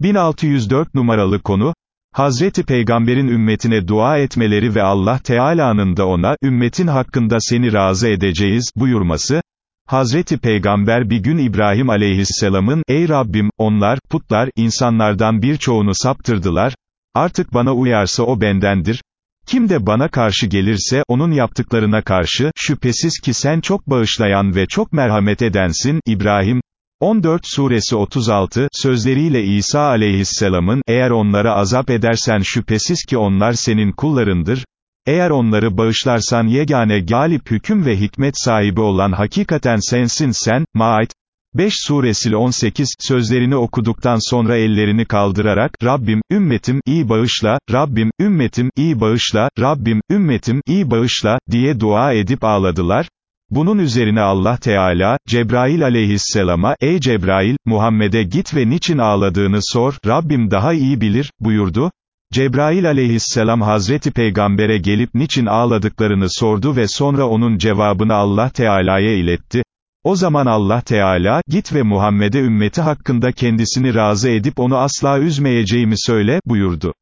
1604 numaralı konu, Hazreti Peygamber'in ümmetine dua etmeleri ve Allah Teala'nın da ona, ümmetin hakkında seni razı edeceğiz, buyurması, Hazreti Peygamber bir gün İbrahim aleyhisselamın, ey Rabbim, onlar, putlar, insanlardan birçoğunu saptırdılar, artık bana uyarsa o bendendir, kim de bana karşı gelirse, onun yaptıklarına karşı, şüphesiz ki sen çok bağışlayan ve çok merhamet edensin, İbrahim, 14 suresi 36, sözleriyle İsa aleyhisselamın, eğer onlara azap edersen şüphesiz ki onlar senin kullarındır, eğer onları bağışlarsan yegane galip hüküm ve hikmet sahibi olan hakikaten sensin sen, Maid, 5 suresi 18, sözlerini okuduktan sonra ellerini kaldırarak, Rabbim, ümmetim, iyi bağışla, Rabbim, ümmetim, iyi bağışla, Rabbim, ümmetim, iyi bağışla, diye dua edip ağladılar, bunun üzerine Allah Teala, Cebrail aleyhisselama, ey Cebrail, Muhammed'e git ve niçin ağladığını sor, Rabbim daha iyi bilir, buyurdu. Cebrail aleyhisselam Hazreti Peygamber'e gelip niçin ağladıklarını sordu ve sonra onun cevabını Allah Teala'ya iletti. O zaman Allah Teala, git ve Muhammed'e ümmeti hakkında kendisini razı edip onu asla üzmeyeceğimi söyle, buyurdu.